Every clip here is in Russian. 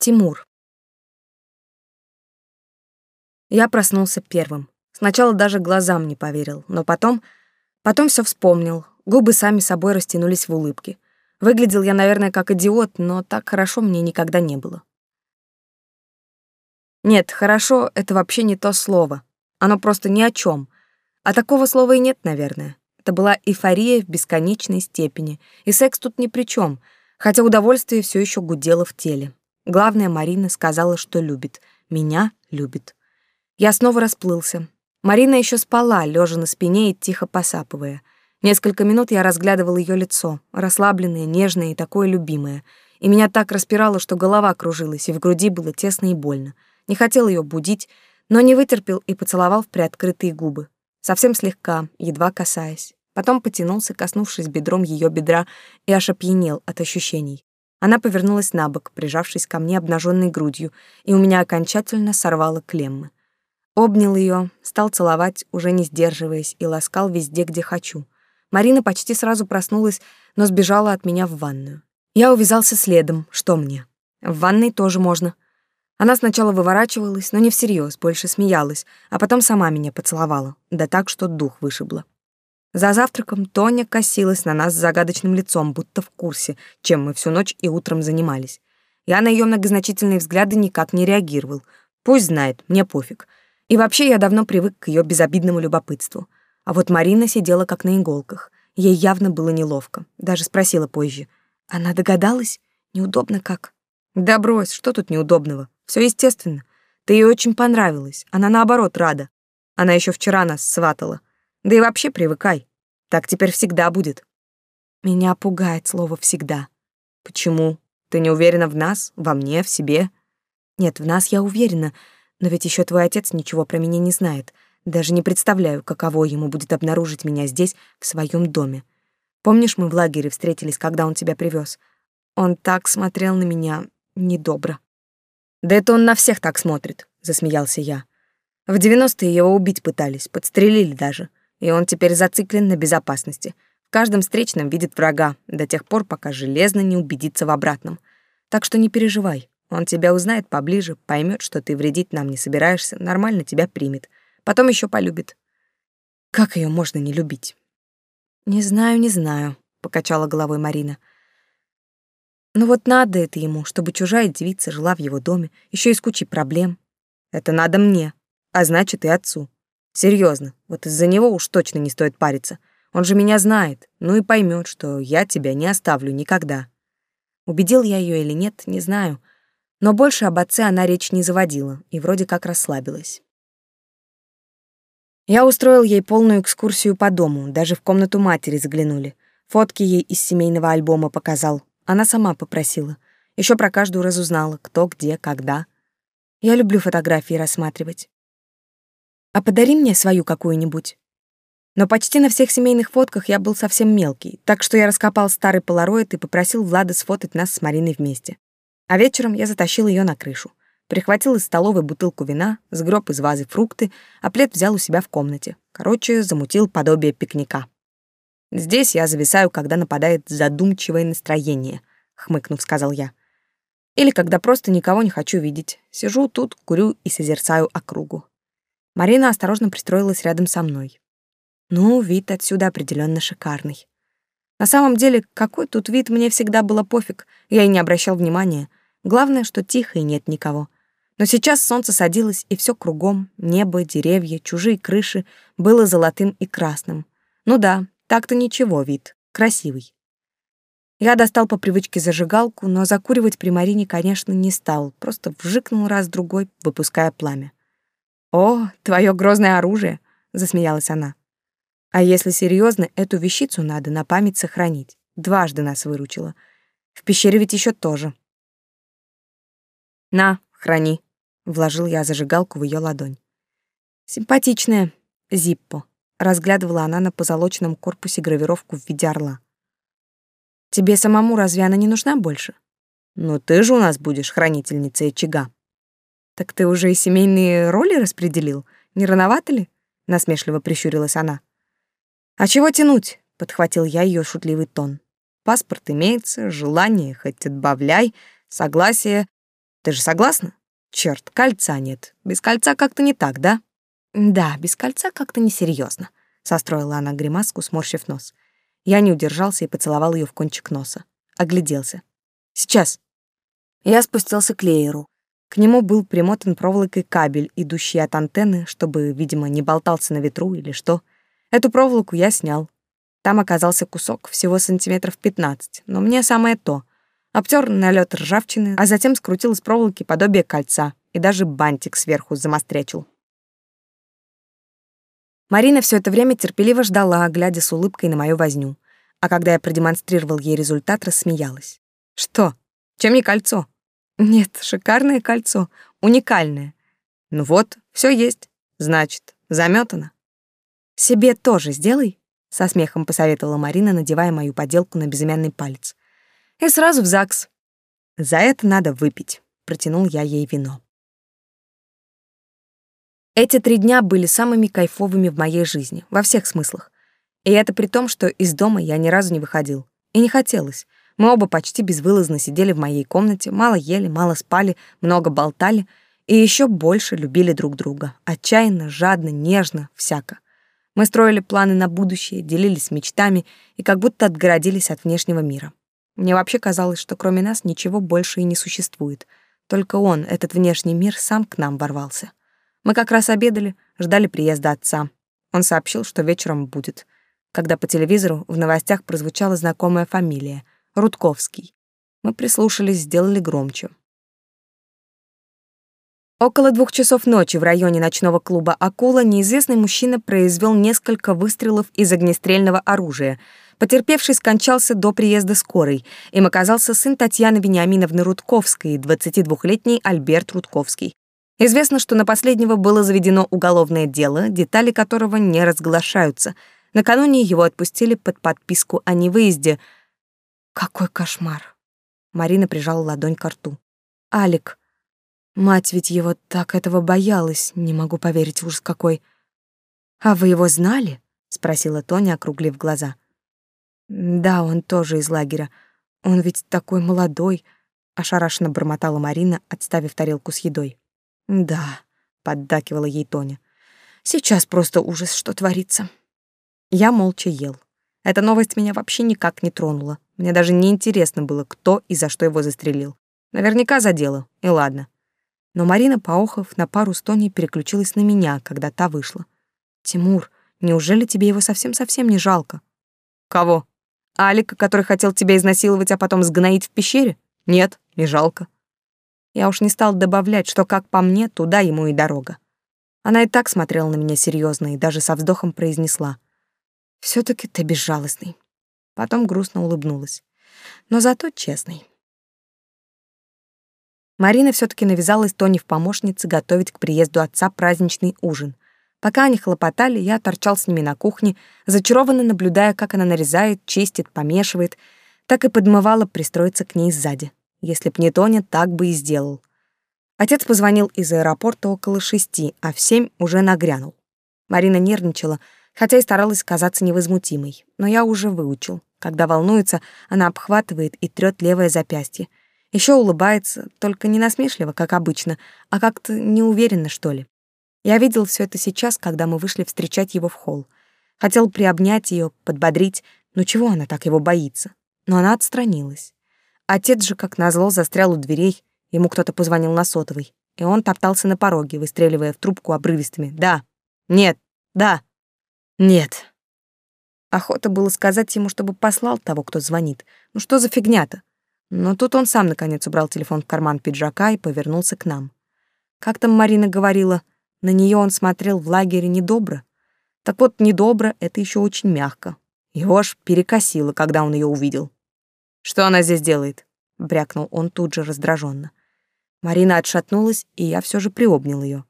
Тимур. Я проснулся первым. Сначала даже глазам не поверил, но потом... Потом все вспомнил. Губы сами собой растянулись в улыбке. Выглядел я, наверное, как идиот, но так хорошо мне никогда не было. Нет, хорошо — это вообще не то слово. Оно просто ни о чем. А такого слова и нет, наверное. Это была эйфория в бесконечной степени, и секс тут ни при чем, хотя удовольствие все еще гудело в теле. Главное, Марина сказала, что любит. Меня любит. Я снова расплылся. Марина еще спала, лежа на спине и тихо посапывая. Несколько минут я разглядывал ее лицо, расслабленное, нежное и такое любимое. И меня так распирало, что голова кружилась, и в груди было тесно и больно. Не хотел ее будить, но не вытерпел и поцеловал в приоткрытые губы. Совсем слегка, едва касаясь. Потом потянулся, коснувшись бедром ее бедра, и аж опьянел от ощущений. Она повернулась на бок, прижавшись ко мне обнаженной грудью, и у меня окончательно сорвало клеммы. Обнял ее, стал целовать, уже не сдерживаясь, и ласкал везде, где хочу. Марина почти сразу проснулась, но сбежала от меня в ванную. Я увязался следом, что мне. В ванной тоже можно. Она сначала выворачивалась, но не всерьез, больше смеялась, а потом сама меня поцеловала, да так, что дух вышибло. За завтраком Тоня косилась на нас с загадочным лицом, будто в курсе, чем мы всю ночь и утром занимались. Я на ее многозначительные взгляды никак не реагировал. Пусть знает, мне пофиг. И вообще я давно привык к ее безобидному любопытству. А вот Марина сидела как на иголках. Ей явно было неловко. Даже спросила позже. Она догадалась? Неудобно как? Да брось, что тут неудобного? Все естественно. Ты ей очень понравилась. Она наоборот рада. Она еще вчера нас сватала. Да и вообще привыкай. Так теперь всегда будет. Меня пугает слово «всегда». Почему? Ты не уверена в нас, во мне, в себе? Нет, в нас я уверена, но ведь еще твой отец ничего про меня не знает. Даже не представляю, каково ему будет обнаружить меня здесь, в своем доме. Помнишь, мы в лагере встретились, когда он тебя привез? Он так смотрел на меня недобро. Да это он на всех так смотрит, засмеялся я. В девяностые его убить пытались, подстрелили даже и он теперь зациклен на безопасности. В каждом встречном видит врага до тех пор, пока железно не убедится в обратном. Так что не переживай. Он тебя узнает поближе, поймет, что ты вредить нам не собираешься, нормально тебя примет. Потом еще полюбит. Как ее можно не любить? Не знаю, не знаю, покачала головой Марина. Ну вот надо это ему, чтобы чужая девица жила в его доме, еще и с кучей проблем. Это надо мне, а значит и отцу. Серьезно, вот из-за него уж точно не стоит париться. Он же меня знает, ну и поймет, что я тебя не оставлю никогда. Убедил я ее или нет, не знаю. Но больше об отце она речь не заводила и вроде как расслабилась. Я устроил ей полную экскурсию по дому, даже в комнату матери заглянули. Фотки ей из семейного альбома показал. Она сама попросила. Еще про каждую разузнала, кто, где, когда. Я люблю фотографии рассматривать а подари мне свою какую-нибудь. Но почти на всех семейных фотках я был совсем мелкий, так что я раскопал старый полароид и попросил Влада сфотать нас с Мариной вместе. А вечером я затащил ее на крышу. Прихватил из столовой бутылку вина, сгреб из вазы фрукты, а плед взял у себя в комнате. Короче, замутил подобие пикника. «Здесь я зависаю, когда нападает задумчивое настроение», — хмыкнув, сказал я. «Или когда просто никого не хочу видеть. Сижу тут, курю и созерцаю округу. Марина осторожно пристроилась рядом со мной. Ну, вид отсюда определенно шикарный. На самом деле, какой тут вид, мне всегда было пофиг, я и не обращал внимания. Главное, что тихо и нет никого. Но сейчас солнце садилось, и все кругом, небо, деревья, чужие крыши, было золотым и красным. Ну да, так-то ничего вид, красивый. Я достал по привычке зажигалку, но закуривать при Марине, конечно, не стал, просто вжикнул раз-другой, выпуская пламя. «О, твое грозное оружие!» — засмеялась она. «А если серьезно, эту вещицу надо на память сохранить. Дважды нас выручила. В пещере ведь еще тоже». «На, храни», — вложил я зажигалку в ее ладонь. «Симпатичная, Зиппо», — разглядывала она на позолоченном корпусе гравировку в виде орла. «Тебе самому разве она не нужна больше?» «Ну ты же у нас будешь хранительницей очага». «Так ты уже и семейные роли распределил? Не рановато ли?» — насмешливо прищурилась она. «А чего тянуть?» — подхватил я ее шутливый тон. «Паспорт имеется, желание хоть отбавляй, согласие. Ты же согласна? Черт, кольца нет. Без кольца как-то не так, да? Да, без кольца как-то несерьезно, состроила она гримаску, сморщив нос. Я не удержался и поцеловал ее в кончик носа. Огляделся. Сейчас. Я спустился к Лееру. К нему был примотан проволокой кабель, идущий от антенны, чтобы, видимо, не болтался на ветру или что. Эту проволоку я снял. Там оказался кусок, всего сантиметров пятнадцать, но мне самое то. Обтер налет ржавчины, а затем скрутил из проволоки подобие кольца и даже бантик сверху замострячил. Марина все это время терпеливо ждала, глядя с улыбкой на мою возню. А когда я продемонстрировал ей результат, рассмеялась. «Что? Чем не кольцо?» «Нет, шикарное кольцо, уникальное». «Ну вот, все есть. Значит, заметано. «Себе тоже сделай», — со смехом посоветовала Марина, надевая мою поделку на безымянный палец. «И сразу в ЗАГС». «За это надо выпить», — протянул я ей вино. Эти три дня были самыми кайфовыми в моей жизни, во всех смыслах. И это при том, что из дома я ни разу не выходил. И не хотелось. Мы оба почти безвылазно сидели в моей комнате, мало ели, мало спали, много болтали и еще больше любили друг друга. Отчаянно, жадно, нежно, всяко. Мы строили планы на будущее, делились мечтами и как будто отгородились от внешнего мира. Мне вообще казалось, что кроме нас ничего больше и не существует. Только он, этот внешний мир, сам к нам ворвался. Мы как раз обедали, ждали приезда отца. Он сообщил, что вечером будет — когда по телевизору в новостях прозвучала знакомая фамилия — Рудковский. Мы прислушались, сделали громче. Около двух часов ночи в районе ночного клуба «Акула» неизвестный мужчина произвел несколько выстрелов из огнестрельного оружия. Потерпевший скончался до приезда скорой. Им оказался сын Татьяны Вениаминовны Рудковской, 22-летний Альберт Рудковский. Известно, что на последнего было заведено уголовное дело, детали которого не разглашаются — Накануне его отпустили под подписку о невыезде. Какой кошмар. Марина прижала ладонь к рту. Алик. Мать ведь его так этого боялась, не могу поверить, ужас какой. А вы его знали? спросила Тоня, округлив глаза. Да, он тоже из лагеря. Он ведь такой молодой, ошарашенно бормотала Марина, отставив тарелку с едой. Да, поддакивала ей Тоня. Сейчас просто ужас, что творится. Я молча ел. Эта новость меня вообще никак не тронула. Мне даже не интересно было, кто и за что его застрелил. Наверняка за дело, и ладно. Но Марина, поохов, на пару с Тоней переключилась на меня, когда та вышла. «Тимур, неужели тебе его совсем-совсем не жалко?» «Кого? Алика, который хотел тебя изнасиловать, а потом сгноить в пещере? Нет, не жалко». Я уж не стал добавлять, что, как по мне, туда ему и дорога. Она и так смотрела на меня серьезно и даже со вздохом произнесла — все таки ты безжалостный. Потом грустно улыбнулась. Но зато честный. Марина все таки навязалась Тони в помощнице готовить к приезду отца праздничный ужин. Пока они хлопотали, я торчал с ними на кухне, зачарованно наблюдая, как она нарезает, чистит, помешивает, так и подмывала пристроиться к ней сзади. Если б не Тоня, так бы и сделал. Отец позвонил из аэропорта около шести, а в семь уже нагрянул. Марина нервничала, хотя и старалась казаться невозмутимой, но я уже выучил. Когда волнуется, она обхватывает и трёт левое запястье. Еще улыбается, только не насмешливо, как обычно, а как-то неуверенно, что ли. Я видел все это сейчас, когда мы вышли встречать его в холл. Хотел приобнять ее, подбодрить, но чего она так его боится? Но она отстранилась. Отец же, как назло, застрял у дверей, ему кто-то позвонил на сотовый, и он топтался на пороге, выстреливая в трубку обрывистыми «Да», «Нет», «Да». Нет. Охота было сказать ему, чтобы послал того, кто звонит. Ну что за фигня-то? Но тут он сам, наконец, убрал телефон в карман пиджака и повернулся к нам. Как там Марина говорила, на нее он смотрел в лагере недобро. Так вот, недобро — это еще очень мягко. Его аж перекосило, когда он ее увидел. «Что она здесь делает?» — брякнул он тут же раздраженно. Марина отшатнулась, и я все же приобнял ее.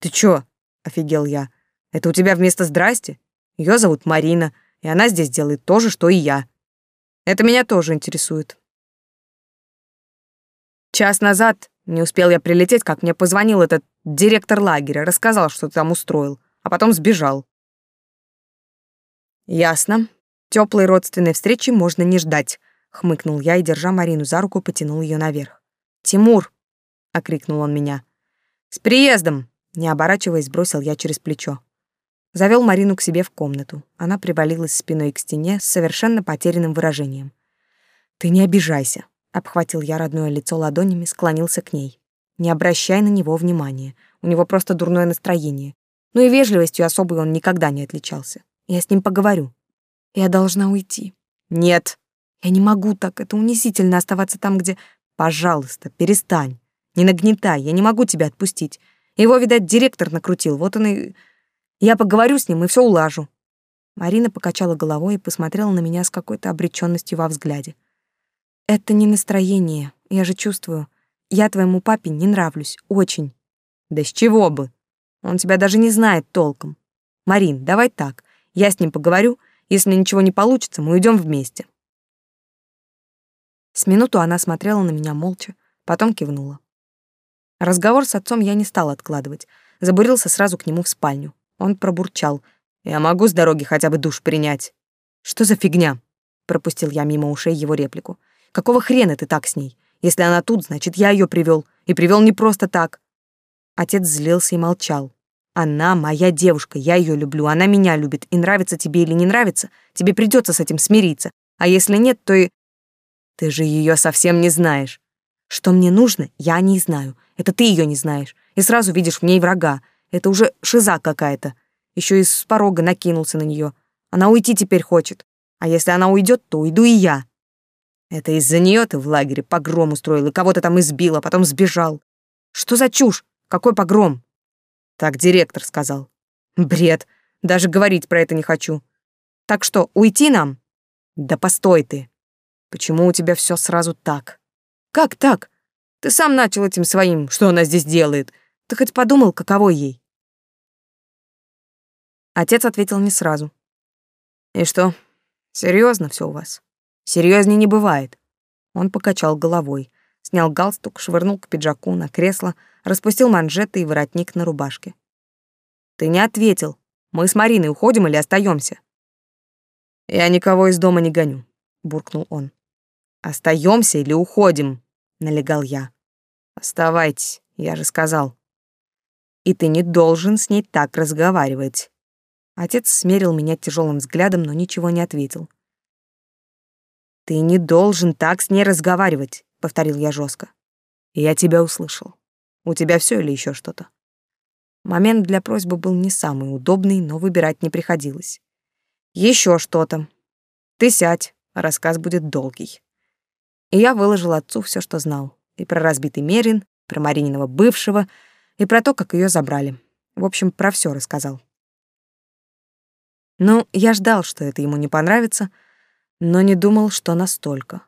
«Ты чё?» — офигел я. Это у тебя вместо «здрасте»? Ее зовут Марина, и она здесь делает то же, что и я. Это меня тоже интересует. Час назад не успел я прилететь, как мне позвонил этот директор лагеря, рассказал, что ты там устроил, а потом сбежал. Ясно. Теплой родственной встречи можно не ждать, хмыкнул я и, держа Марину за руку, потянул ее наверх. Тимур, — окрикнул он меня. «С приездом!» — не оборачиваясь, бросил я через плечо. Завел Марину к себе в комнату. Она привалилась спиной к стене с совершенно потерянным выражением. «Ты не обижайся», — обхватил я родное лицо ладонями, склонился к ней. «Не обращай на него внимания. У него просто дурное настроение. Ну и вежливостью особой он никогда не отличался. Я с ним поговорю. Я должна уйти». «Нет». «Я не могу так. Это унизительно оставаться там, где...» «Пожалуйста, перестань. Не нагнетай. Я не могу тебя отпустить. Его, видать, директор накрутил. Вот он и...» Я поговорю с ним и все улажу. Марина покачала головой и посмотрела на меня с какой-то обречённостью во взгляде. Это не настроение, я же чувствую. Я твоему папе не нравлюсь, очень. Да с чего бы? Он тебя даже не знает толком. Марин, давай так. Я с ним поговорю. Если ничего не получится, мы уйдем вместе. С минуту она смотрела на меня молча, потом кивнула. Разговор с отцом я не стал откладывать. Забурился сразу к нему в спальню. Он пробурчал. «Я могу с дороги хотя бы душ принять». «Что за фигня?» Пропустил я мимо ушей его реплику. «Какого хрена ты так с ней? Если она тут, значит, я ее привел. И привел не просто так». Отец злился и молчал. «Она моя девушка, я ее люблю, она меня любит. И нравится тебе или не нравится, тебе придется с этим смириться. А если нет, то и...» «Ты же ее совсем не знаешь». «Что мне нужно, я не знаю. Это ты ее не знаешь. И сразу видишь в ней врага. Это уже шиза какая-то. Еще и с порога накинулся на нее. Она уйти теперь хочет. А если она уйдет, то уйду и я. Это из-за нее ты в лагере погром устроил и кого-то там избил, а потом сбежал. Что за чушь? Какой погром? Так директор сказал. Бред. Даже говорить про это не хочу. Так что, уйти нам? Да постой ты. Почему у тебя все сразу так? Как так? Ты сам начал этим своим, что она здесь делает. Ты хоть подумал, каково ей? Отец ответил не сразу. «И что, серьезно все у вас? Серьезнее не бывает». Он покачал головой, снял галстук, швырнул к пиджаку на кресло, распустил манжеты и воротник на рубашке. «Ты не ответил. Мы с Мариной уходим или остаемся? «Я никого из дома не гоню», — буркнул он. «Остаемся или уходим?» — налегал я. «Оставайтесь, я же сказал». «И ты не должен с ней так разговаривать. Отец смерил меня тяжелым взглядом, но ничего не ответил. «Ты не должен так с ней разговаривать», — повторил я жестко. «Я тебя услышал. У тебя все или еще что-то?» Момент для просьбы был не самый удобный, но выбирать не приходилось. Еще что-то. Ты сядь, рассказ будет долгий. И я выложил отцу все, что знал. И про разбитый Мерин, про Марининого бывшего, и про то, как ее забрали. В общем, про все рассказал. Ну, я ждал, что это ему не понравится, но не думал, что настолько.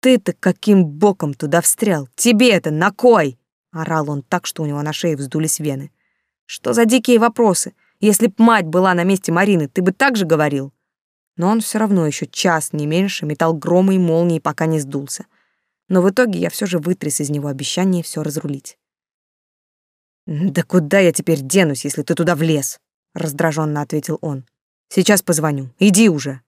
«Ты-то каким боком туда встрял? Тебе это на кой?» Орал он так, что у него на шее вздулись вены. «Что за дикие вопросы? Если б мать была на месте Марины, ты бы так же говорил?» Но он все равно еще час, не меньше, метал громы и молнии, пока не сдулся. Но в итоге я все же вытряс из него обещание все разрулить. «Да куда я теперь денусь, если ты туда влез?» Раздраженно ответил он. Сейчас позвоню. Иди уже.